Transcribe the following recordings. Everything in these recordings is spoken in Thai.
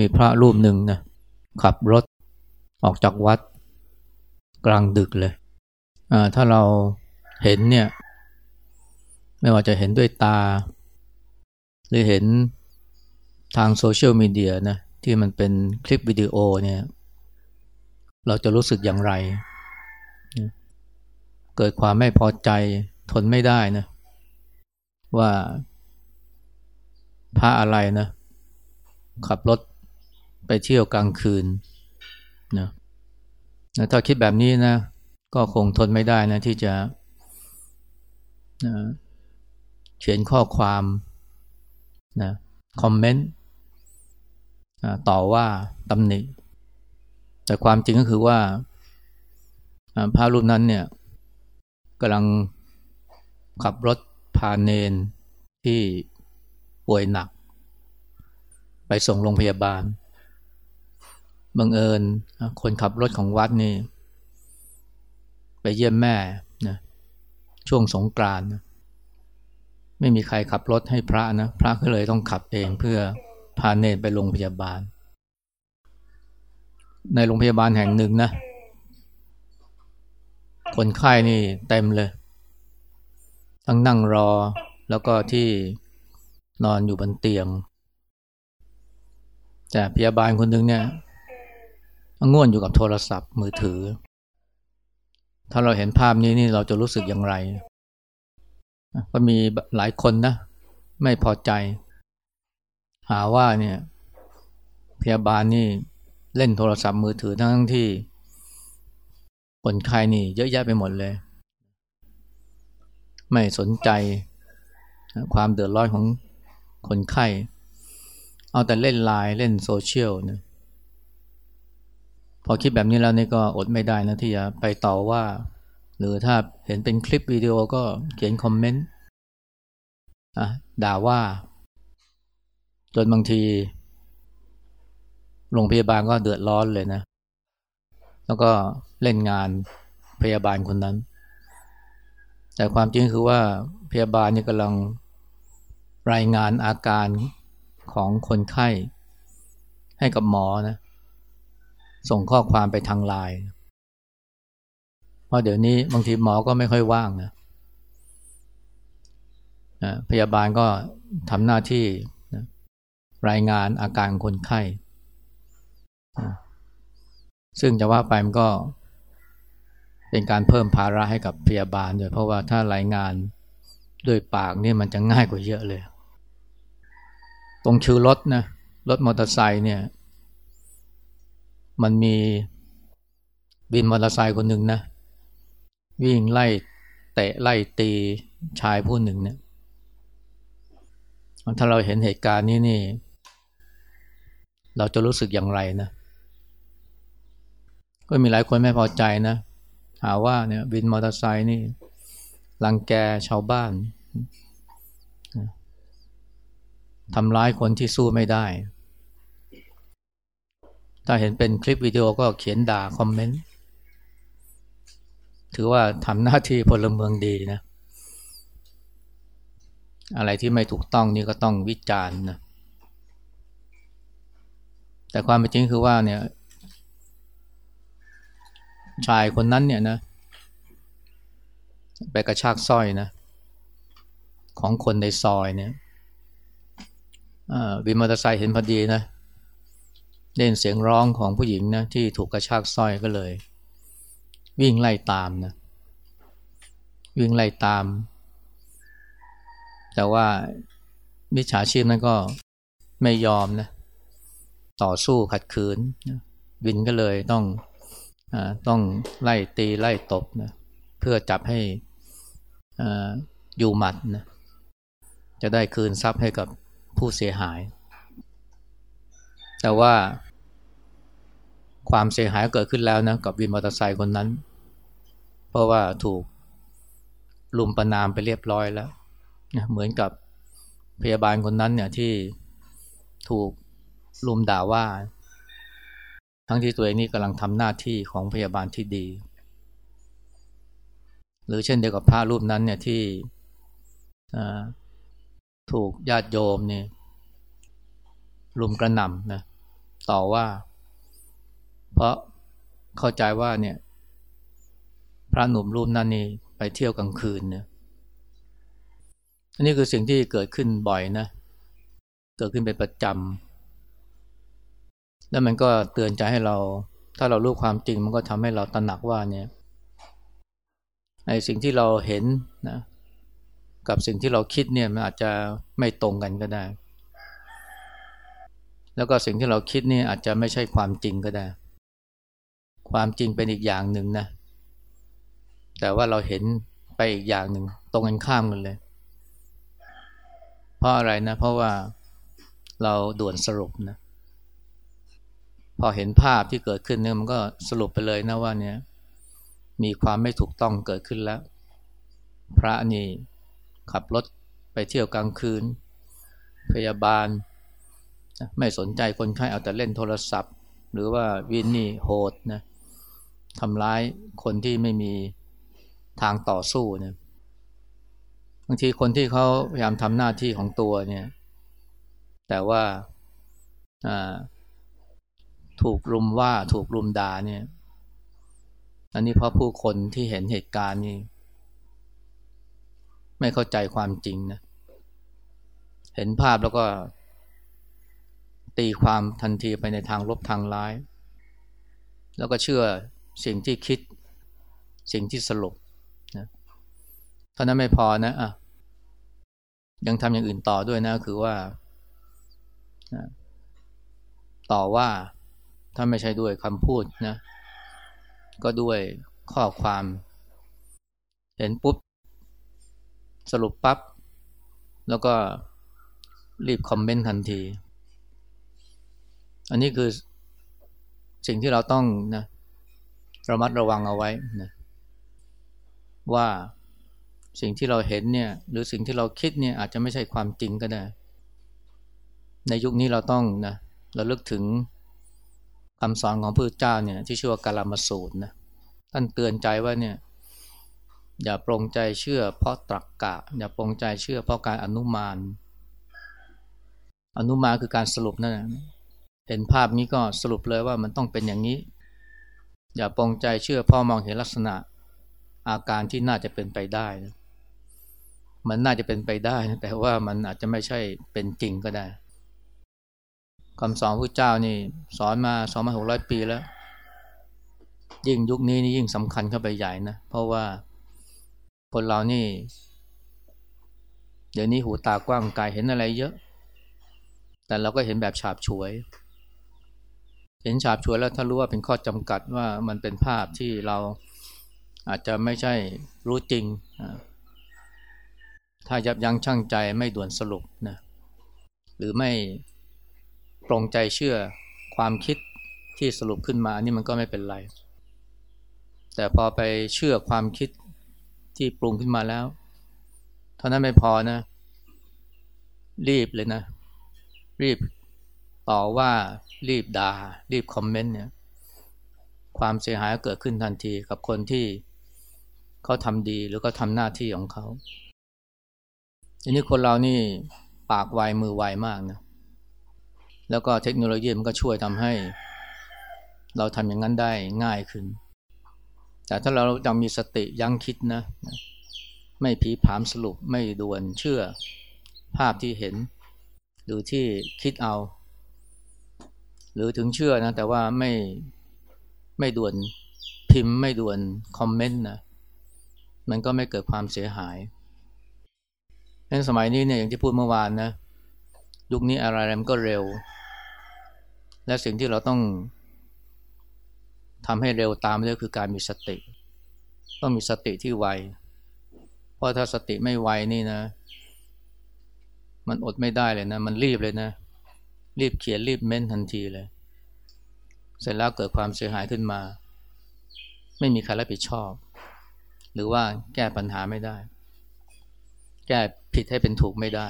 มีพระรูปหนึ่งนะขับรถออกจากวัดกลางดึกเลยถ้าเราเห็นเนี่ย ไม่ว่าจะเห็นด้วยตา หรือเห็นทางโซเชียลมีเดียนะที่มันเป็นคลิปวิดีโอเนี่ย เราจะรู้สึกอย่างไร เกิดความไม่พอใจทนไม่ได้นะว่าพระอะไรนะ ขับรถ ไปเที่ยวกลางคืนนะถ้าคิดแบบนี้นะ ก็คงทนไม่ได้นะที่จะนะเขียนข้อความนะคอมเมนต์ต่อว่าตำหนิ แต่ความจริงก็คือว่าพระรูปนั้นเนี่ยกำลังขับรถพาเนนที่ป่วยหนัก ไปส่งโรงพยาบาล บังเอิญคนขับรถของวัดนี่ ไปเยี่ยมแม่นะช่วงสงกรานต์ไม่มีใครขับรถให้พระนะ พระก็เลยต้องขับเองเพื่อพาเนรไปโรงพยาบาล ในโรงพยาบาลแห่งหนึ่งนะ คนไข้นี่เต็มเลยทั้งนั่งรอแล้วก็ที่นอนอยู่บนเตียง แต่พยาบาลคนหนึ่งเนี่ย ง่วนอยู่กับโทรศัพท์มือถือ ถ้าเราเห็นภาพนี้นี่เราจะรู้สึกอย่างไร ก็มีหลายคนนะ ไม่พอใจ หาว่าเนี่ยพยาบาลนี่เล่นโทรศัพท์มือถือทั้งที่คนไข้นี่เยอะแยะไปหมดเลย ไม่สนใจความเดือดร้อนของคนไข้ เอาแต่เล่นไลน์เล่นโซเชียลนะ พอคิดแบบนี้แล้วนี่ก็อดไม่ได้นะที่จะไปต่อว่า หรือถ้าเห็นเป็นคลิปวิดีโอก็เขียนคอมเมนต์ด่าว่า จนบางทีโรงพยาบาลก็เดือดร้อนเลยนะ แล้วก็เล่นงานพยาบาลคนนั้น แต่ความจริงคือว่าพยาบาลนี่กำลังรายงานอาการของคนไข้ให้กับหมอนะ ส่งข้อความไปทางไลน์เพราะเดี๋ยวนี้บางทีหมอก็ไม่ค่อยว่างนะพยาบาลก็ทำหน้าที่รายงานอาการคนไข้ ซึ่งจะว่าไปมันก็เป็นการเพิ่มภาระให้กับพยาบาลด้วยเพราะว่าถ้ารายงานด้วยปากนี่มันจะง่ายกว่าเยอะเลย ตรงชื่อรถนะรถมอเตอร์ไซค์เนี่ย มันมีบินมอเตอร์ไซค์คนหนึ่งนะ วิ่งไล่เตะไล่ตีชายผู้หนึ่งเนี่ยถ้าเราเห็นเหตุการณ์นี้นี่ เราจะรู้สึกอย่างไรนะ ก็มีหลายคนไม่พอใจนะ หาว่าเนี่ยบินมอเตอร์ไซค์นี่ลังแกชาวบ้านทำร้ายคนที่สู้ไม่ได้ ถ้าเห็นเป็นคลิปวิดีโอก็เขียนด่าคอมเมนต์ ถือว่าทำหน้าที่พลเมืองดีนะ อะไรที่ไม่ถูกต้องนี่ก็ต้องวิจารณ์นะ แต่ความเป็นจริงคือว่าเนี่ย ชายคนนั้นเนี่ยนะ ไปกระชากสร้อยนะ ของคนในซอยเนี่ยวินมอเตอร์ไซค์เห็นพอดีนะ เล่นเสียงร้องของผู้หญิงนะที่ถูกกระชากสร้อยก็เลย วิ่งไล่ตามนะวิ่งไล่ตาม แต่ว่ามิจฉาชีพนั้นก็ไม่ยอมนะต่อสู้ขัดขืนวินก็เลยต้องอต้องไล่ตีไล่ตบนะเพื่อจับให้ออยู่หมัดนะจะได้คืนทรัพย์ให้กับผู้เสียหาย แต่ว่าความเสียหายเกิดขึ้นแล้วนะกับวินมอเตอร์ไซค์คนนั้น เพราะว่าถูกลุมประนามไปเรียบร้อยแล้วเหมือนกับพยาบาลคนนั้นเนี่ยที่ถูกลุมด่าว่า ทั้งที่ตัวเองนี่กำลังทำหน้าที่ของพยาบาลที่ดี หรือเช่นเดียวกับพระรูปนั้นเนี่ยที่ถูกญาติโยมเนี่ยลุมกระหน่ำนะ ต่อว่า เพราะเข้าใจว่าเนี่ย พระหนุ่มรูปนั้นนี่ไปเที่ยวกลางคืนเนี่ยอันนี้คือสิ่งที่เกิดขึ้นบ่อยนะ เกิดขึ้นเป็นประจำ แล้วมันก็เตือนใจให้เรา ถ้าเรารู้ความจริงมันก็ทำให้เราตระหนักว่าเนี่ยไอ้สิ่งที่เราเห็นนะ กับสิ่งที่เราคิดเนี่ยมันอาจจะไม่ตรงกันก็ได้ แล้วก็สิ่งที่เราคิดนี่อาจจะไม่ใช่ความจริงก็ได้ ความจริงเป็นอีกอย่างหนึ่งนะ แต่ว่าเราเห็นไปอีกอย่างหนึ่งตรงกันข้ามกันเลย เพราะอะไรนะ เพราะว่าเราด่วนสรุปนะ พอเห็นภาพที่เกิดขึ้นเนี่ยมันก็สรุปไปเลยนะว่าเนี่ย มีความไม่ถูกต้องเกิดขึ้นแล้ว พระนี่ขับรถไปเที่ยวกลางคืน พยาบาล ไม่สนใจคนไข้เอาแต่เล่นโทรศัพท์ หรือว่าวินนี่โหดนะทำร้ายคนที่ไม่มีทางต่อสู้เนี่ยบางทีคนที่เขาพยายามทำหน้าที่ของตัวเนี่ย แต่ว่าถูกรุมว่าถูกรุมด่าเนี่ย อันนี้เพราะผู้คนที่เห็นเหตุการณ์นี่ไม่เข้าใจความจริงนะ เห็นภาพแล้วก็ ตีความทันทีไปในทางลบทางร้าย แล้วก็เชื่อสิ่งที่คิดสิ่งที่สรุปนะเท่านั้นไม่พอนะอะยังทำอย่างอื่นต่อด้วยนะคือว่า ต่อว่าถ้าไม่ใช่ด้วยคำพูดนะ ก็ด้วยข้อความ เห็นปุ๊บ สรุปปับ๊บ แล้วก็รีบคอมเมนต์ทันที อันนี้คือสิ่งที่เราต้องนะระมัดระวังเอาไว้นะว่าสิ่งที่เราเห็นเนี่ย หรือสิ่งที่เราคิดเนี่ยอาจจะไม่ใช่ความจริงก็ได้ ในยุคนี้เราต้องนะเราลึกถึงคำสอนของพระเจ้าเนี่ย ที่ชื่อว่ากาลามสูตรนะท่านเตือนใจว่าเนี่ย อย่าปรงใจเชื่อ เพราะตรักกะ อย่าปรงใจเชื่อ เพราะการอนุมาน อนุมานคือการสรุปนั่นแหละ เห็นภาพนี้ก็สรุปเลยว่ามันต้องเป็นอย่างนี้ อย่าปรงใจเชื่อพราะมองเห็นลักษณะอาการที่น่าจะเป็นไปได้นะมันน่าจะเป็นไปได้นะแต่ว่ามันอาจจะไม่ใช่เป็นจริงก็ได้คำสอนพระเจ้านี่สอนมาสองพันหกร้อยปีแล้ว ยิ่งยุคนี้นี่ยิ่งสำคัญเข้าไปใหญ่นะ เพราะว่าคนเรานี่ เดี๋ยวนี้หูตากว้างไกลเห็นอะไรเยอะ แต่เราก็เห็นแบบฉาบฉวย เห็นฉาบฉวยแล้วถ้ารู้ว่าเป็นข้อจำกัดว่ามันเป็นภาพที่เราอาจจะไม่ใช่รู้จริง ถ้ายับยั้งชั่งใจไม่ด่วนสรุปนะหรือไม่ปรงใจเชื่อความคิดที่สรุปขึ้นมานี่มันก็ไม่เป็นไร แต่พอไปเชื่อความคิดที่ปรุงขึ้นมาแล้ว เท่านั้นไม่พอนะ รีบเลยนะ รีบ ต่อว่ารีบดา่ารีบคอมเมนต์เนี่ยความเสียหายเกิดขึ้นทันทีกับคนที่เขาทำดีหรือก็ทำหน้าที่ของเขาทีนี้คนเรานี่ปากไวมือไวมากนะแล้วก็เทคโนโลยีมันก็ช่วยทำให้ เราทำอย่างนั้นได้ง่ายขึ้น แต่ถ้าเรายังมีสติยั้งคิดนะ ไม่ผีผามสรุปไม่ด่วนเชื่อภาพที่เห็น หรือที่คิดเอา หรือถึงเชื่อนะ แต่ว่าไม่ไม่ด่วนพิมพ์ไม่ด่วนคอมเมนต์นะมันก็ไม่เกิดความเสียหายในสมัยนี้เนี่ยอย่างที่พูดเมื่อวานนะยุคนี้อะไรมันก็เร็ว และสิ่งที่เราต้องทำให้เร็วตามเรื่อคือการมีสติ ต้องมีสติที่ไว เพราะถ้าสติไม่ไวนี่นะ มันอดไม่ได้เลยนะ มันรีบเลยนะ รีบเขียนรีบเม้นทันทีเลย เสร็จแล้วเกิดความเสียหายขึ้นมา ไม่มีใครรับผิดชอบ หรือว่าแก้ปัญหาไม่ได้ แก้ผิดให้เป็นถูกไม่ได้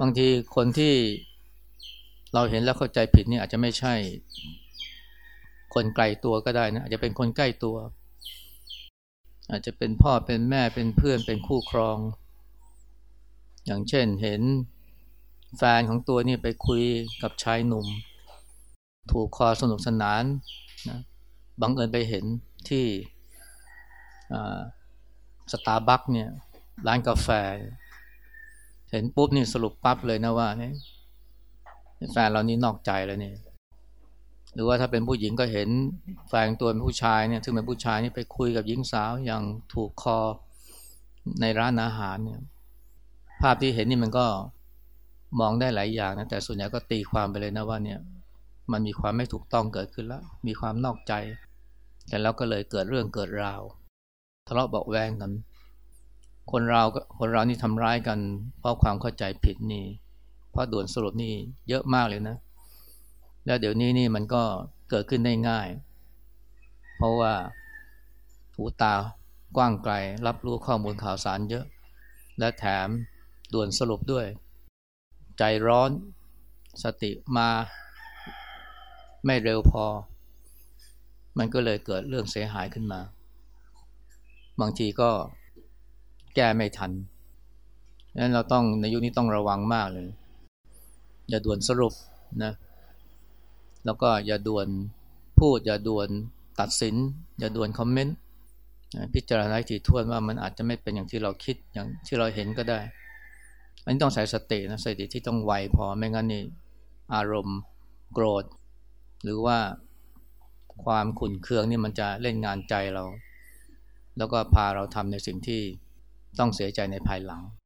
บางทีคนที่เราเห็นแล้วเข้าใจผิดนี่อาจจะไม่ใช่ คนไกลตัวก็ได้นะอาจจะเป็นคนใกล้ตัว อาจจะเป็นพ่อเป็นแม่เป็นเพื่อนเป็นคู่ครอง อย่างเช่นเห็น แฟนของตัวนี่ไปคุยกับชายหนุ่ม ถูกคอสนุกสนานนะบังเอิญไปเห็นที่สตาร์บัคเนี่ยร้านกาแฟ เห็นปุ๊บนี่สรุปปั๊บเลยนะว่าเนี่ยแฟนเรานี่นอกใจแล้วเนี่ยหรือว่าถ้าเป็นผู้หญิงก็เห็นแฟนตัวเป็นผู้ชายเนี่ยซึ่งเป็นผู้ชายนี่ไปคุยกับหญิงสาวอย่างถูกคอในร้านอาหารเนี่ย ภาพที่เห็นนี่มันก็ มองได้หลายอย่างนะแต่ส่วนใหญ่ก็ตีความไปเลยนะว่าเนี่ยมันมีความไม่ถูกต้องเกิดขึ้นแล้ว มีความนอกใจ แต่แล้วก็เลยเกิดเรื่องเกิดราวทะเลาะเบาแวงกัน คนเราคนเรานี่ทำร้ายกัน เพราะความเข้าใจผิดนี่ เพราะด่วนสรุปนี่เยอะมากเลยนะ แล้วเดี๋ยวนี้นี่มันก็เกิดขึ้นได้ง่าย เพราะว่าหูตากว้างไกล รับรู้ข้อมูลข่าวสารเยอะ และแถมด่วนสรุปด้วย ใจร้อน สติมาไม่เร็วพอ มันก็เลยเกิดเรื่องเสียหายขึ้นมา บางทีก็แก้ไม่ทันดังนั้นเราต้องในยุคนี้ต้องระวังมากเลย อย่าด่วนสรุปนะ แล้วก็อย่าด่วนพูด อย่าด่วนตัดสิน อย่าด่วนคอมเมนต์พิจารณาถี่ถ้วนว่ามันอาจจะไม่เป็นอย่างที่เราคิดอย่างที่เราเห็นก็ได้ อันนี้ต้องใส่สตินะสติที่ต้องไวพอไม่งั้นนี่อารมณ์โกรธ หรือว่าความขุนเคืองนี่มันจะเล่นงานใจเรา แล้วก็พาเราทำในสิ่งที่ต้องเสียใจในภายหลัง